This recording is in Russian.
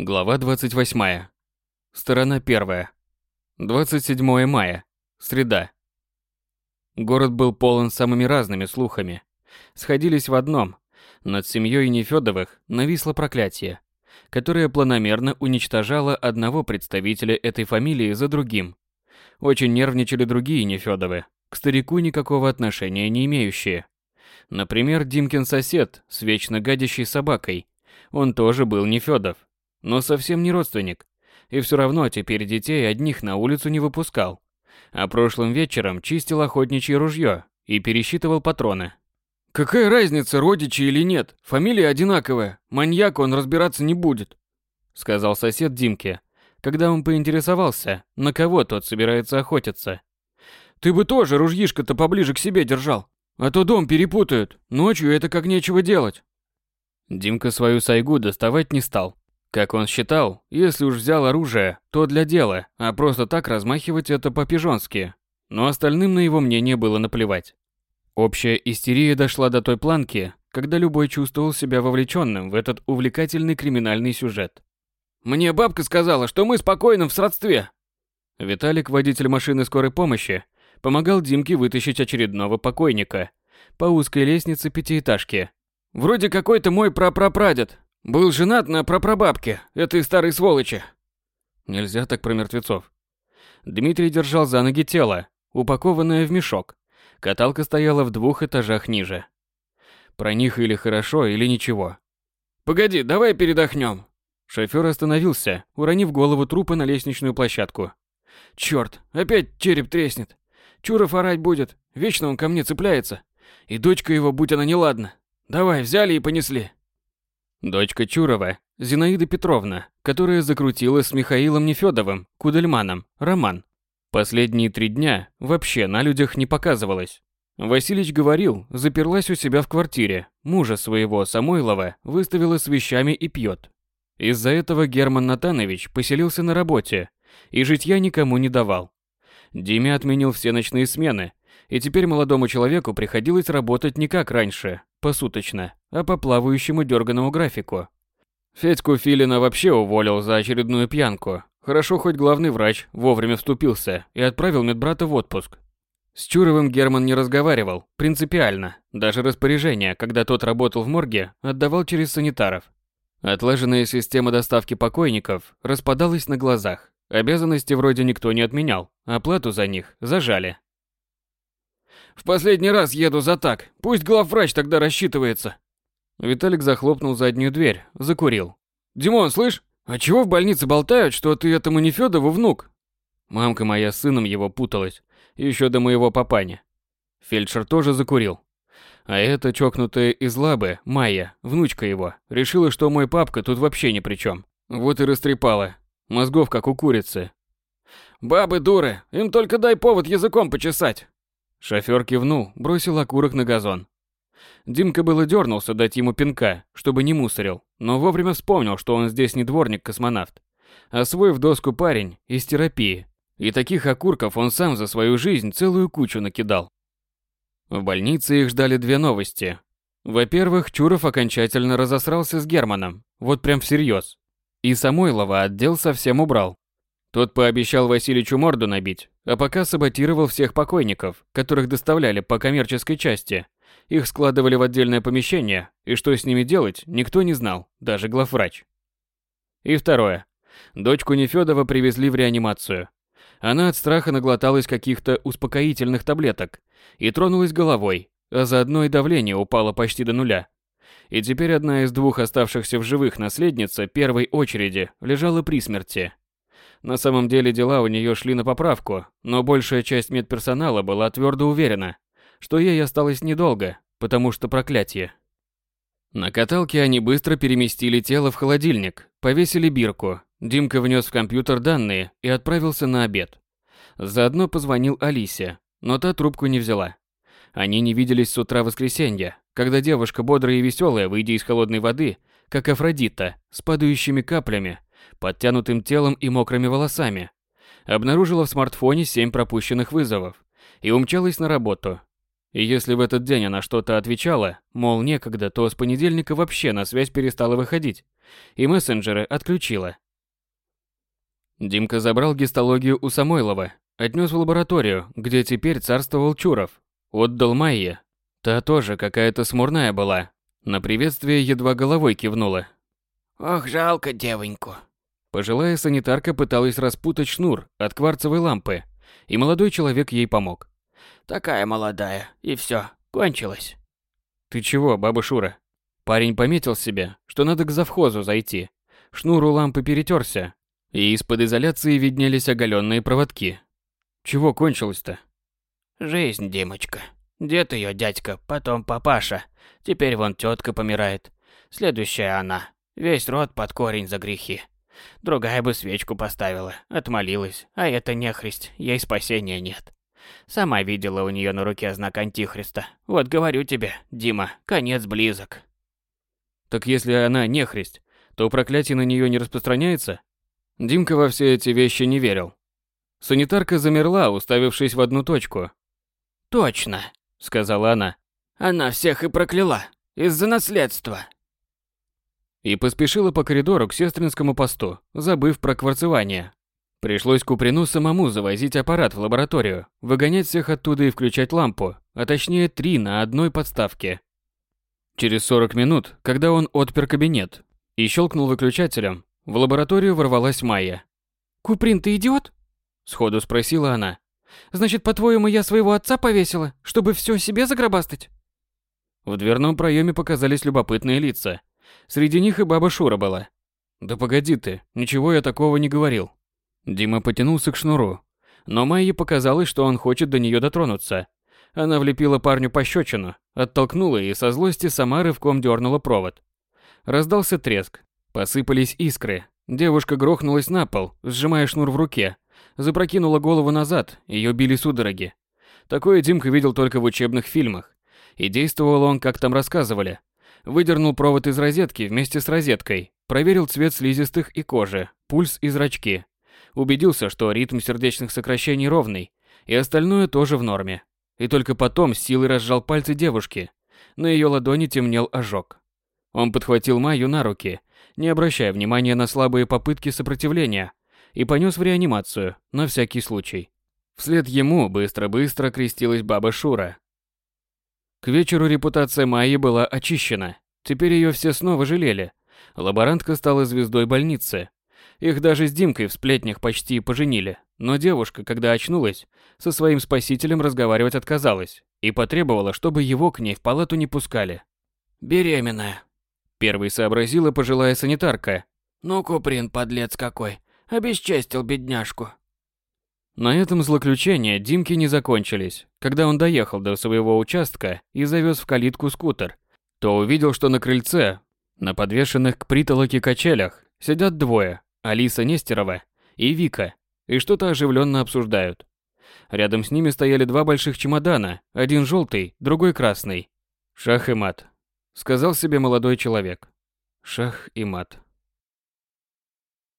Глава 28. Сторона 1. 27 мая. Среда. Город был полон самыми разными слухами. Сходились в одном. Над семьей Нефёдовых нависло проклятие, которое планомерно уничтожало одного представителя этой фамилии за другим. Очень нервничали другие Нефёдовы, к старику никакого отношения не имеющие. Например, Димкин сосед с вечно гадящей собакой. Он тоже был Нефёдов, но совсем не родственник. И все равно теперь детей одних на улицу не выпускал. А прошлым вечером чистил охотничье ружье и пересчитывал патроны. «Какая разница, родичи или нет? Фамилия одинаковая. Маньяк он разбираться не будет», — сказал сосед Димке, когда он поинтересовался, на кого тот собирается охотиться. «Ты бы тоже ружьишко-то поближе к себе держал, а то дом перепутают. Ночью это как нечего делать». Димка свою сайгу доставать не стал, как он считал, если уж взял оружие, то для дела, а просто так размахивать это по-пижонски. Но остальным на его мнение было наплевать. Общая истерия дошла до той планки, когда любой чувствовал себя вовлеченным в этот увлекательный криминальный сюжет. «Мне бабка сказала, что мы спокойно в сродстве!» Виталик, водитель машины скорой помощи, помогал Димке вытащить очередного покойника по узкой лестнице пятиэтажки. «Вроде какой-то мой прапрапрадед, был женат на прапрабабке, этой старой сволочи. Нельзя так про мертвецов. Дмитрий держал за ноги тело, упакованное в мешок. Каталка стояла в двух этажах ниже. Про них или хорошо, или ничего. Погоди, давай передохнем. Шофёр остановился, уронив голову трупа на лестничную площадку. Черт, опять череп треснет. Чуров орать будет, вечно он ко мне цепляется. И дочка его, будь она неладна. Давай, взяли и понесли. Дочка Чурова, Зинаида Петровна, которая закрутила с Михаилом Нефёдовым, Кудельманом, роман. Последние три дня вообще на людях не показывалась. Василич говорил, заперлась у себя в квартире, мужа своего, Самойлова, выставила с вещами и пьет. Из-за этого Герман Натанович поселился на работе и житья никому не давал. Диме отменил все ночные смены, и теперь молодому человеку приходилось работать не как раньше, посуточно, а по плавающему дерганому графику. Федьку Филина вообще уволил за очередную пьянку. Хорошо хоть главный врач вовремя вступился и отправил медбрата в отпуск. С Чуровым Герман не разговаривал, принципиально. Даже распоряжение, когда тот работал в морге, отдавал через санитаров. Отлаженная система доставки покойников распадалась на глазах. Обязанности вроде никто не отменял, оплату за них зажали. В последний раз еду за так. Пусть главврач тогда рассчитывается. Виталик захлопнул заднюю дверь, закурил. Димон, слышь, а чего в больнице болтают, что ты этому Нефёдову внук? Мамка моя с сыном его путалась, еще до моего папани. Фельдшер тоже закурил. А эта чокнутая из лабы, Майя, внучка его, решила, что мой папка тут вообще ни при чем. Вот и растрепала. Мозгов как у курицы. Бабы дуры, им только дай повод языком почесать. Шофёр кивнул, бросил окурок на газон. Димка было дернулся дать ему пинка, чтобы не мусорил, но вовремя вспомнил, что он здесь не дворник-космонавт, а свой в доску парень из терапии. И таких окурков он сам за свою жизнь целую кучу накидал. В больнице их ждали две новости. Во-первых, Чуров окончательно разосрался с Германом, вот прям всерьез. И Самойлова отдел совсем убрал. Тот пообещал Васильичу морду набить, а пока саботировал всех покойников, которых доставляли по коммерческой части. Их складывали в отдельное помещение, и что с ними делать, никто не знал, даже главврач. И второе. Дочку Нефёдова привезли в реанимацию. Она от страха наглоталась каких-то успокоительных таблеток и тронулась головой, а заодно и давление упало почти до нуля. И теперь одна из двух оставшихся в живых наследница первой очереди лежала при смерти. На самом деле дела у нее шли на поправку, но большая часть медперсонала была твердо уверена, что ей осталось недолго, потому что проклятие. На каталке они быстро переместили тело в холодильник, повесили бирку. Димка внес в компьютер данные и отправился на обед. Заодно позвонил Алисе, но та трубку не взяла. Они не виделись с утра воскресенья, когда девушка бодрая и веселая, выйдя из холодной воды, как Афродита, с падающими каплями, подтянутым телом и мокрыми волосами. Обнаружила в смартфоне семь пропущенных вызовов и умчалась на работу. И если в этот день она что-то отвечала, мол, некогда, то с понедельника вообще на связь перестала выходить, и мессенджеры отключила. Димка забрал гистологию у Самойлова, отнес в лабораторию, где теперь царствовал Чуров, отдал Майе. Та тоже какая-то смурная была. На приветствие едва головой кивнула. «Ох, жалко девоньку». Пожилая санитарка пыталась распутать шнур от кварцевой лампы, и молодой человек ей помог. Такая молодая, и все, кончилось. Ты чего, баба Шура? Парень пометил себе, что надо к завхозу зайти. Шнур у лампы перетерся, и из-под изоляции виднелись оголенные проводки. Чего кончилось-то? Жизнь, Димочка. Дед ее дядька, потом папаша. Теперь вон тетка помирает. Следующая она. Весь род под корень за грехи. Другая бы свечку поставила, отмолилась, а это нехрист, ей спасения нет. Сама видела у нее на руке знак Антихриста. Вот говорю тебе, Дима, конец близок. Так если она нехрист, то проклятие на нее не распространяется? Димка во все эти вещи не верил. Санитарка замерла, уставившись в одну точку. «Точно», — сказала она. «Она всех и прокляла. Из-за наследства» и поспешила по коридору к сестринскому посту, забыв про кварцевание. Пришлось Куприну самому завозить аппарат в лабораторию, выгонять всех оттуда и включать лампу, а точнее три на одной подставке. Через 40 минут, когда он отпер кабинет и щелкнул выключателем, в лабораторию ворвалась Майя. «Куприн, ты идиот?» – сходу спросила она. «Значит, по-твоему, я своего отца повесила, чтобы все себе загробастать?» В дверном проеме показались любопытные лица – Среди них и баба Шура была. Да погоди ты, ничего я такого не говорил. Дима потянулся к шнуру, но Майе показалось, что он хочет до нее дотронуться. Она влепила парню пощечину, оттолкнула и со злости сама рывком дернула провод. Раздался треск, посыпались искры. Девушка грохнулась на пол, сжимая шнур в руке. Запрокинула голову назад, ее били судороги. Такое Димка видел только в учебных фильмах. И действовал он, как там рассказывали, Выдернул провод из розетки вместе с розеткой, проверил цвет слизистых и кожи, пульс и зрачки. Убедился, что ритм сердечных сокращений ровный, и остальное тоже в норме. И только потом с силой разжал пальцы девушки. На ее ладони темнел ожог. Он подхватил Майю на руки, не обращая внимания на слабые попытки сопротивления, и понес в реанимацию, на всякий случай. Вслед ему быстро-быстро крестилась баба Шура, к вечеру репутация Майи была очищена. Теперь ее все снова жалели. Лаборантка стала звездой больницы. Их даже с Димкой в сплетнях почти поженили. Но девушка, когда очнулась, со своим спасителем разговаривать отказалась и потребовала, чтобы его к ней в палату не пускали. «Беременная», – первой сообразила пожилая санитарка. «Ну, Куприн, подлец какой, обесчестил бедняжку». На этом злоключения Димки не закончились. Когда он доехал до своего участка и завез в калитку скутер, то увидел, что на крыльце, на подвешенных к притолоке качелях, сидят двое – Алиса Нестерова и Вика, и что-то оживленно обсуждают. Рядом с ними стояли два больших чемодана, один желтый, другой красный. «Шах и мат», – сказал себе молодой человек. «Шах и мат».